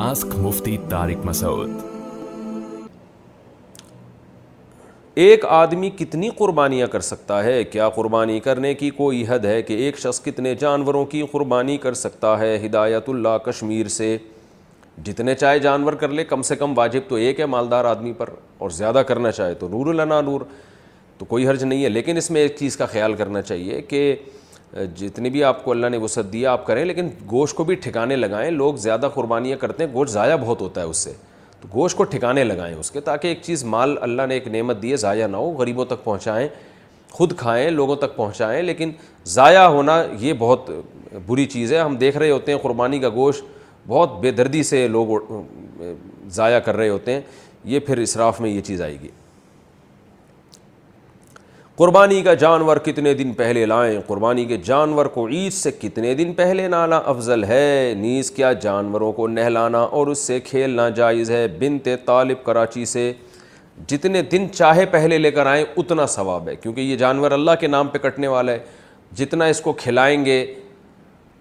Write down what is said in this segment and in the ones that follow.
Ask Mufti Tariq Masood. ایک آدمی کتنی قربانیاں کر سکتا ہے؟ کیا قربانی کرنے کی کوئی حد ہے کہ ایک شخص کتنے جانوروں کی قربانی کر سکتا ہے ہدایت اللہ کشمیر سے؟ جتنے چاہے جانور کر لے، کم سے کم واجب تو ایک ہے مالدار آدمی پر، اور زیادہ کرنا چاہے تو نور النا نور، تو کوئی حرج نہیں ہے۔ لیکن اس میں ایک چیز کا خیال کرنا چاہیے کہ جتنی بھی آپ کو اللہ نے وسعت دیا آپ کریں، لیکن گوشت کو بھی ٹھکانے لگائیں۔ لوگ زیادہ قربانیاں کرتے ہیں، گوشت ضائع بہت ہوتا ہے اس سے۔ تو گوشت کو ٹھکانے لگائیں اس کے، تاکہ ایک چیز مال اللہ نے ایک نعمت دی ہے، ضائع نہ ہو، غریبوں تک پہنچائیں، خود کھائیں، لوگوں تک پہنچائیں۔ لیکن ضائع ہونا یہ بہت بری چیز ہے۔ ہم دیکھ رہے ہوتے ہیں قربانی کا گوشت بہت بے دردی سے لوگ ضائع کر رہے ہوتے ہیں۔ یہ پھر اسراف میں یہ چیز آئے گی۔ قربانی کا جانور کتنے دن پہلے لائیں؟ قربانی کے جانور کو عید سے کتنے دن پہلے لانا افضل ہے؟ نیز کیا جانوروں کو نہلانا اور اس سے کھیلنا جائز ہے؟ بنت طالب کراچی سے جتنے دن چاہے پہلے لے کر آئیں، اتنا ثواب ہے، کیونکہ یہ جانور اللہ کے نام پہ کٹنے والا ہے۔ جتنا اس کو کھلائیں گے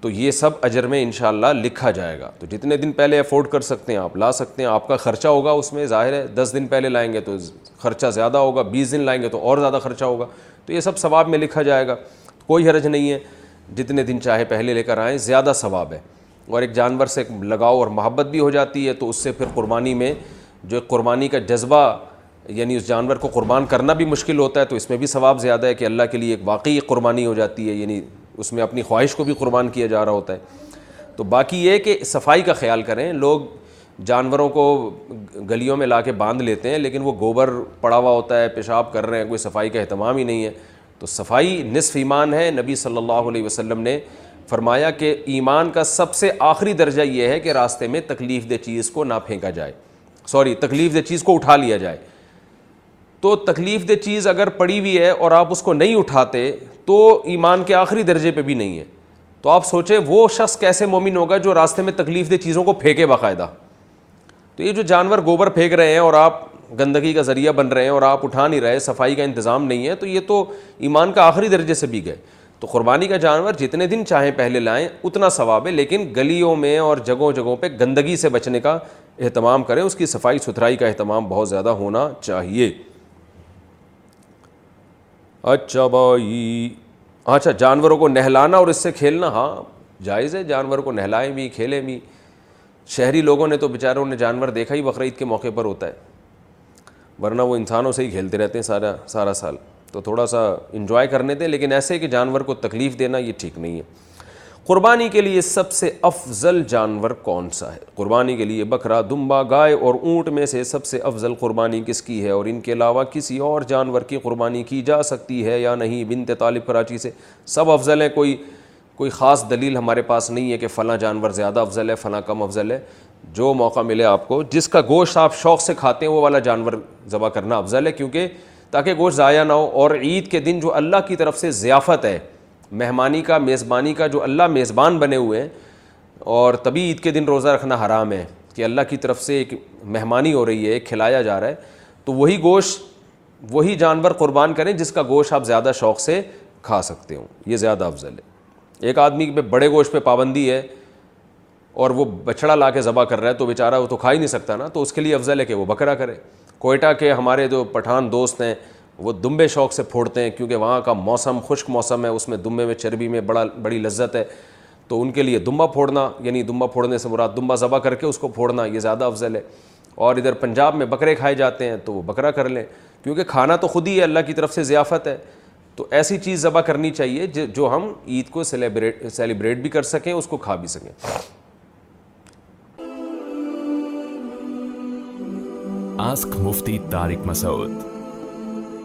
تو یہ سب اجر میں انشاءاللہ لکھا جائے گا۔ تو جتنے دن پہلے افورڈ کر سکتے ہیں آپ، لا سکتے ہیں، آپ کا خرچہ ہوگا اس میں۔ ظاہر ہے، دس دن پہلے لائیں گے تو خرچہ زیادہ ہوگا، بیس دن لائیں گے تو اور زیادہ خرچہ ہوگا۔ تو یہ سب ثواب میں لکھا جائے گا۔ کوئی حرج نہیں ہے۔ جتنے دن چاہے پہلے لے کر آئیں، زیادہ ثواب ہے۔ اور ایک جانور سے لگاؤ اور محبت بھی ہو جاتی ہے تو اس سے پھر قربانی میں جو قربانی کا جذبہ یعنی اس جانور کو قربان کرنا بھی مشکل ہوتا ہے تو اس میں بھی ثواب زیادہ ہے کہ اللہ کے لیے ایک واقعی قربانی ہو جاتی ہے۔ یعنی اس میں اپنی خواہش کو بھی قربان کیا جا رہا ہوتا ہے۔ تو باقی یہ کہ صفائی کا خیال کریں، لوگ جانوروں کو گلیوں میں لا کے باندھ لیتے ہیں، لیکن وہ گوبر پڑا ہوا ہوتا ہے، پیشاب کر رہے ہیں، کوئی صفائی کا اہتمام ہی نہیں ہے۔ تو صفائی نصف ایمان ہے۔ نبی صلی اللہ علیہ وسلم نے فرمایا کہ ایمان کا سب سے آخری درجہ یہ ہے کہ راستے میں تکلیف دہ چیز کو نہ پھینکا جائے۔ سوری، تکلیف دہ چیز کو اٹھا لیا جائے۔ تو تکلیف دہ چیز اگر پڑی ہوئی ہے اور آپ اس کو نہیں اٹھاتے، تو ایمان کے آخری درجے پہ بھی نہیں ہے۔ تو آپ سوچیں وہ شخص کیسے مومن ہوگا جو راستے میں تکلیف دہ چیزوں کو پھینکے باقاعدہ؟ تو یہ جو جانور گوبر پھینک رہے ہیں اور آپ گندگی کا ذریعہ بن رہے ہیں اور آپ اٹھا نہیں رہے، صفائی کا انتظام نہیں ہے، تو یہ تو ایمان کا آخری درجے سے بھی گئے۔ تو قربانی کا جانور جتنے دن چاہیں پہلے لائیں، اتنا ثواب ہے، لیکن گلیوں میں اور جگہوں جگہوں پہ گندگی سے بچنے کا اہتمام کریں۔ اس کی صفائی ستھرائی کا اہتمام بہت زیادہ ہونا چاہیے۔ اچھا بھائی۔ اچھا جانوروں کو نہلانا اور اس سے کھیلنا۔ ہاں جائز ہے جانور کو نہلائیں بھی، کھیلیں بھی۔ شہری لوگوں نے تو بیچاروں نے جانور دیکھا ہی، بقرعید کے موقع پر ہوتا ہے۔ ورنہ وہ انسانوں سے ہی کھیلتے رہتے ہیں سارا سارا سال۔ تو تھوڑا سا انجوائے کرنے دیں، لیکن ایسے کہ جانور کو تکلیف دینا یہ ٹھیک نہیں ہے۔ قربانی کے لیے سب سے افضل جانور کون سا ہے؟ قربانی کے لیے بکرا، دمبا، گائے اور اونٹ میں سے سب سے افضل قربانی کس کی ہے؟ اور ان کے علاوہ کسی اور جانور کی قربانی کی جا سکتی ہے یا نہیں؟ بنت طالب کراچی سے سب افضل ہیں، کوئی کوئی خاص دلیل ہمارے پاس نہیں ہے کہ فلاں جانور زیادہ افضل ہے، فلاں کم افضل ہے۔ جو موقع ملے آپ کو، جس کا گوشت آپ شوق سے کھاتے ہیں، وہ والا جانور ذبح کرنا افضل ہے، کیونکہ تاکہ گوشت ضائع نہ ہو اور عید کے دن جو اللہ کی طرف سے ضیافت ہے مہمانی کا، میزبانی کا جو اللہ میزبان بنے ہوئے ہیں، اور تبھی عید کے دن روزہ رکھنا حرام ہے کہ اللہ کی طرف سے ایک مہمانی ہو رہی ہے، ایک کھلایا جا رہا ہے، تو وہی گوشت، وہی جانور قربان کریں جس کا گوشت آپ زیادہ شوق سے کھا سکتے ہوں۔ یہ زیادہ افضل ہے۔ ایک آدمی پہ بڑے گوشت پہ پابندی ہے اور وہ بچڑا لا کے ذبح کر رہا ہے تو بیچارہ وہ تو کھا ہی نہیں سکتا نا، تو اس کے لیے افضل ہے کہ وہ بکرا کرے۔ کوئٹہ کے ہمارے جو پٹھان دوست ہیں وہ دمبے شوق سے پھوڑتے ہیں کیونکہ وہاں کا موسم، خشک موسم ہے، اس میں دمبے میں چربی میں بڑا، بڑی لذت ہے۔ تو ان کے لیے دمبا پھوڑنا یعنی دمبا پھوڑنے سے مراد دمبا ذبح کر کے اس کو پھوڑنا، یہ زیادہ افضل ہے۔ اور ادھر پنجاب میں بکرے کھائے جاتے ہیں تو وہ بکرا کر لیں۔ کیونکہ کھانا تو خود ہی ہے، اللہ کی طرف سے ضیافت ہے۔ تو ایسی چیز ذبح کرنی چاہیے جو ہم عید کو سیلیبریٹ سیلیبریٹ بھی کر سکیں، اس کو کھا بھی سکیں۔ Ask Mufti Tariq Masood.